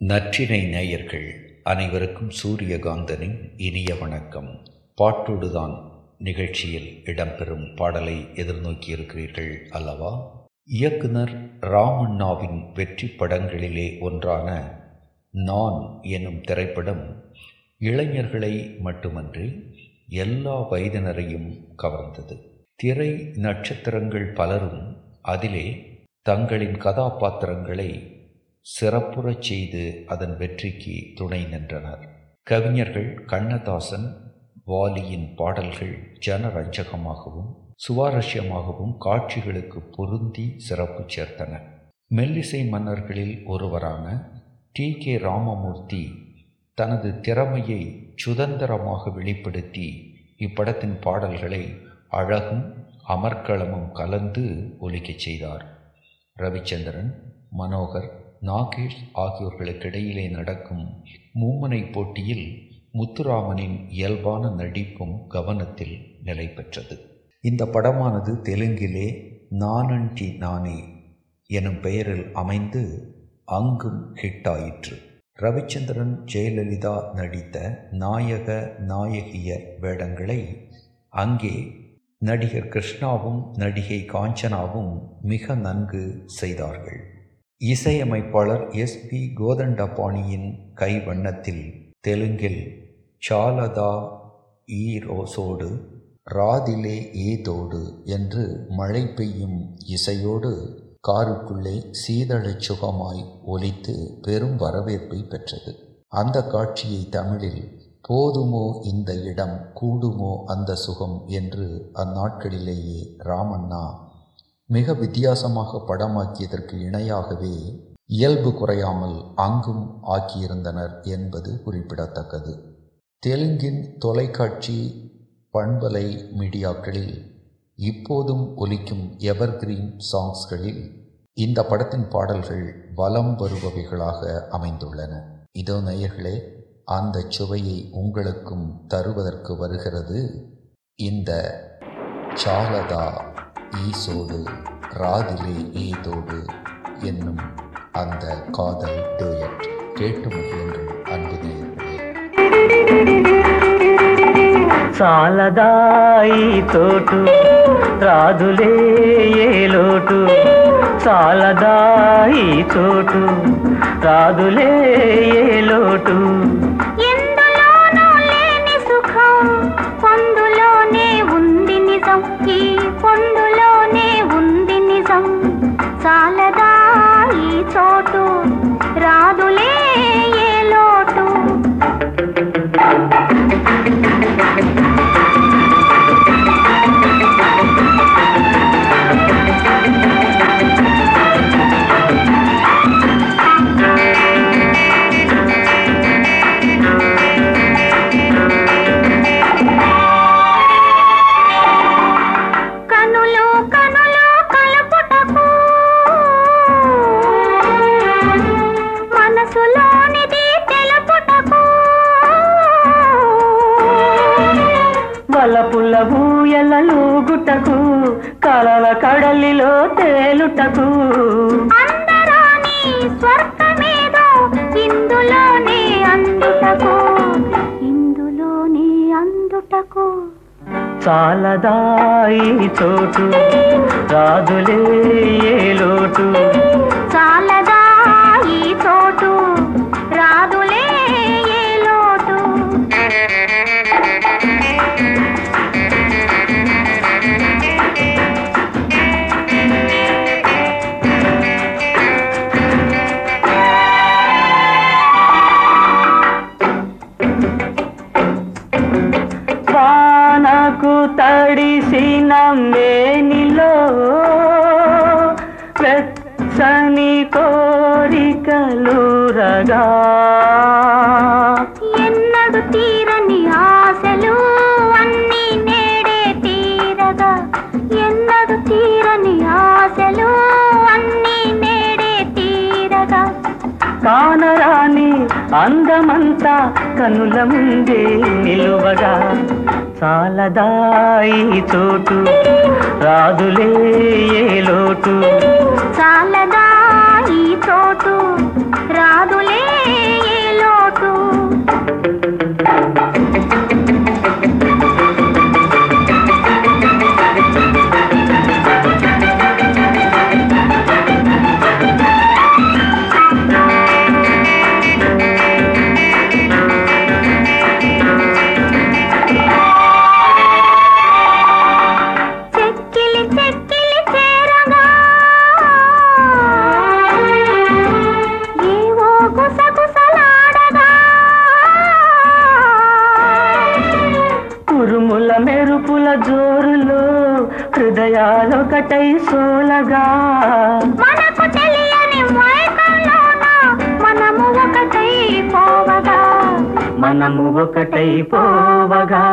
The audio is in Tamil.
நற்றினை நேயர்கள் அனைவருக்கும் சூரியகாந்தனின் இனிய வணக்கம். பாட்டோடுதான் நிகழ்ச்சியில் இடம்பெறும் பாடலை எதிர்நோக்கியிருக்கிறீர்கள் அல்லவா? இயக்குனர் ராமண்ணாவின் வெற்றி படங்களிலே ஒன்றான நான் எனும் திரைப்படம் இளைஞர்களை மட்டுமன்றி எல்லா வயதினரையும் கவர்ந்தது. திரை நட்சத்திரங்கள் பலரும் அதிலே தங்களின் கதாபாத்திரங்களை சிறப்புறச் செய்து அதன் வெற்றிக்கு துணை நின்றனர். கவிஞர்கள் கண்ணதாசன் வாலியின் பாடல்கள் ஜனரஞ்சகமாகவும் சுவாரஸ்யமாகவும் காட்சிகளுக்கு பொருந்தி சிறப்பு சேர்த்தன. மெல்லிசை மன்னர்களில் ஒருவரான டி. கே. ராமமூர்த்தி தனது திறமையை சுதந்திரமாக வெளிப்படுத்தி இப்படத்தின் பாடல்களை அழகும் அமர்க்களமும் கலந்து ஒலிக்கச் செய்தார். ரவிச்சந்திரன் மனோகர் நாகேஷ் ஆகியோர்களுக்கிடையிலே நடக்கும் மும்முனை போட்டியில் முத்துராமனின் இயல்பான நடிப்பும் கவனத்தில் நிலை பெற்றது. இந்த படமானது தெலுங்கிலே நானண்டி நானே எனும் பெயரில் அமைந்து அங்கும் ஹிட்டாயிற்று. ரவிச்சந்திரன் ஜெயலலிதா நடித்த நாயக நாயகியர் வேடங்களை அங்கே நடிகர் கிருஷ்ணாவும் நடிகை காஞ்சனாவும் மிக நன்கு செய்தார்கள். இசையமைப்பாளர் எஸ் பி கோதண்டபாணியின் கைவண்ணத்தில் தெலுங்கில் சாலதா ஈரோசோடு ராதிலே ஏதோடு என்று மழை பெய்யும் இசையோடு காருக்குள்ளே சீதளச் சுகமாய் ஒலித்து பெரும் வரவேற்பை பெற்றது. அந்த காட்சியை தமிழில் போதுமோ இந்த இடம் கூடுமோ அந்த சுகம் என்று அந்நாட்களிலேயே ராமண்ணா மிக வித்தியாசமாக படமாக்கியதற்கு இணையாகவே இயல்பு குறையாமல் அங்கும் ஆக்கியிருந்தனர் என்பது குறிப்பிடத்தக்கது. தெலுங்கின் தொலைக்காட்சி பண்பலை மீடியாக்களில் இப்போதும் ஒலிக்கும் எவர்கிரீன் சாங்ஸ்களில் இந்த படத்தின் பாடல்கள் வலம் வருபவைகளாக அமைந்துள்ளன. இதோ நேயர்களே அந்த சுவையை உங்களுக்கும் தருவதற்கு வருகிறது இந்த சாலதா ஈசோடு ராதிலே ஈதோடு என்னும் அந்த காதல் டூயட் கேட்டு மகிழுங்கள் அன்பு நேயர்களே చాలదాయి తోటు రాదులే ఏ లోటు చాలదాయి చోటు రాదులే ఏ లోటు వలపుల ఊయలూగుటకు కలల కడలిలో తేలుటకు. అందరాని స్వర్గమేదో ఇందులోనే అందుటకు. ఇందులోనే అందుటకు. చాలదాయి చోటు రాదులే లోటు. వానకు తడిసిన మేనిలో వెచ్చని కోరికలురగా ఎన్నడు తీరని ఆశలు అన్నీ నేడే తీరగా. ఎన్నడు తీరని ఆశలు అన్నీ నేడే తీరగా. కానరాని అందమంతా కనుల ముందే నిలువగా. చాలదాయి చోటు? రాదులే ఏ లోటు? ఒకటై సోలగా. మనకు తెలియని మనము ఒకటై పోవగా. మనము ఒకటై పోవగా.